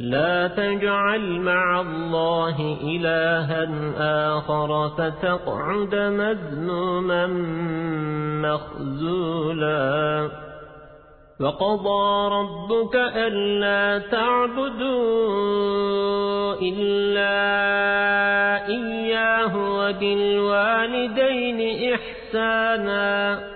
لا تجعل مع الله إلها آخر فتقعد مذنوما مخزولا وقضى ربك ألا تعبدوا إلا إياه وبالوالدين إحسانا.